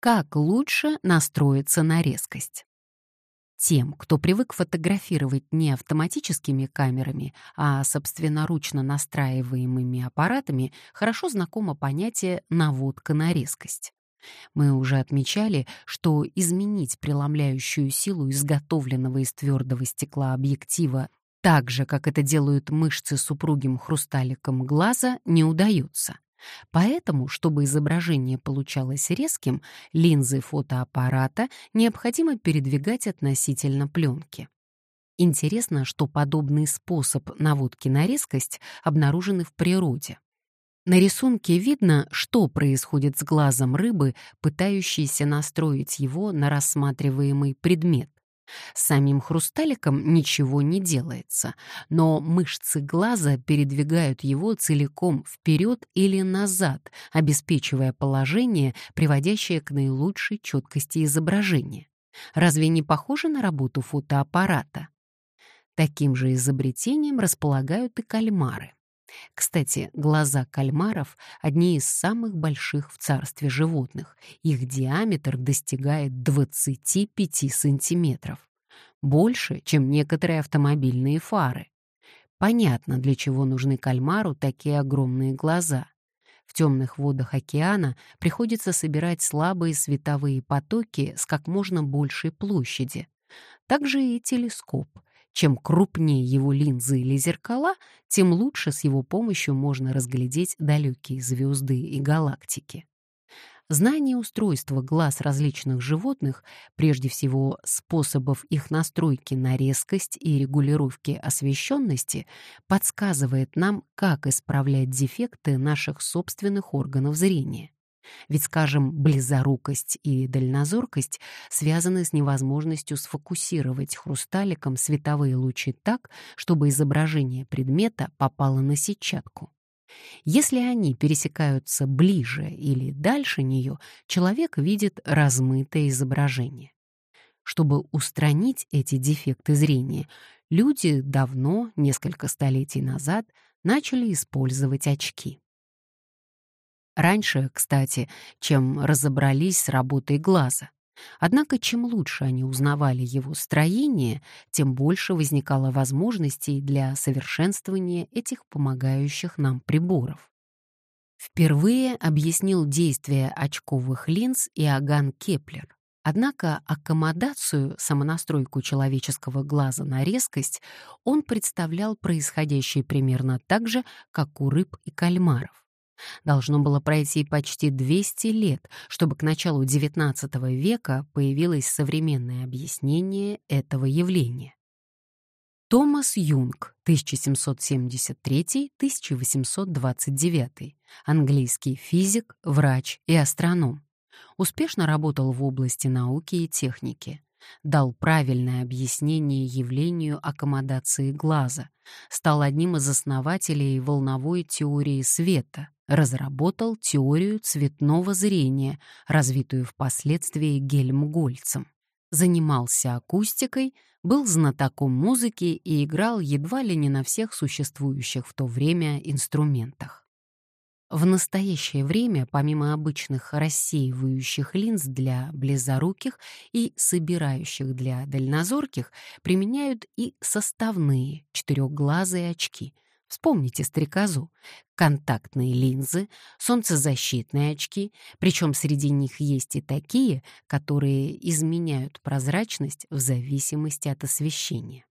Как лучше настроиться на резкость? Тем, кто привык фотографировать не автоматическими камерами, а собственноручно настраиваемыми аппаратами, хорошо знакомо понятие «наводка на резкость». Мы уже отмечали, что изменить преломляющую силу изготовленного из твердого стекла объектива так же, как это делают мышцы с упругим хрусталиком глаза, не удается. Поэтому, чтобы изображение получалось резким, линзы фотоаппарата необходимо передвигать относительно пленки. Интересно, что подобный способ наводки на резкость обнаружены в природе. На рисунке видно, что происходит с глазом рыбы, пытающейся настроить его на рассматриваемый предмет. Самим хрусталиком ничего не делается, но мышцы глаза передвигают его целиком вперед или назад, обеспечивая положение, приводящее к наилучшей четкости изображения. Разве не похоже на работу фотоаппарата? Таким же изобретением располагают и кальмары. Кстати, глаза кальмаров — одни из самых больших в царстве животных. Их диаметр достигает 25 сантиметров. Больше, чем некоторые автомобильные фары. Понятно, для чего нужны кальмару такие огромные глаза. В темных водах океана приходится собирать слабые световые потоки с как можно большей площади. Также и телескоп — чем крупнее его линзы или зеркала, тем лучше с его помощью можно разглядеть далекие звезды и галактики. Знание устройства глаз различных животных, прежде всего способов их настройки на резкость и регулировки освещенности, подсказывает нам, как исправлять дефекты наших собственных органов зрения. Ведь, скажем, близорукость и дальнозоркость связаны с невозможностью сфокусировать хрусталиком световые лучи так, чтобы изображение предмета попало на сетчатку. Если они пересекаются ближе или дальше нее, человек видит размытое изображение. Чтобы устранить эти дефекты зрения, люди давно, несколько столетий назад, начали использовать очки. Раньше, кстати, чем разобрались с работой глаза. Однако чем лучше они узнавали его строение, тем больше возникало возможностей для совершенствования этих помогающих нам приборов. Впервые объяснил действие очковых линз Иоганн Кеплер. Однако аккомодацию, самонастройку человеческого глаза на резкость он представлял происходящей примерно так же, как у рыб и кальмаров. Должно было пройти почти 200 лет, чтобы к началу XIX века появилось современное объяснение этого явления. Томас Юнг, 1773-1829, английский физик, врач и астроном. Успешно работал в области науки и техники дал правильное объяснение явлению аккомодации глаза, стал одним из основателей волновой теории света, разработал теорию цветного зрения, развитую впоследствии Гельмгольцем. Занимался акустикой, был знатоком музыки и играл едва ли не на всех существующих в то время инструментах. В настоящее время, помимо обычных рассеивающих линз для близоруких и собирающих для дальнозорких, применяют и составные четырехглазые очки. Вспомните стрекозу. Контактные линзы, солнцезащитные очки, причем среди них есть и такие, которые изменяют прозрачность в зависимости от освещения.